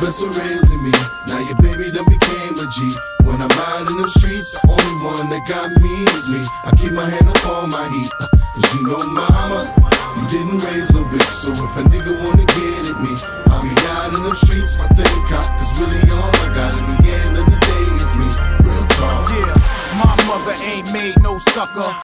Best and raising me. Now your baby done became a G. When I'm out in the streets, the only one that got me is me. I keep my hand up on my heat. uh, Cause you know, mama, you didn't raise no bitch. So if a nigga wanna get at me, I'll be out in the streets, my thing cop. Cause really all I got in the end of the day is me. Real talk. Yeah, my mother ain't made no sucker.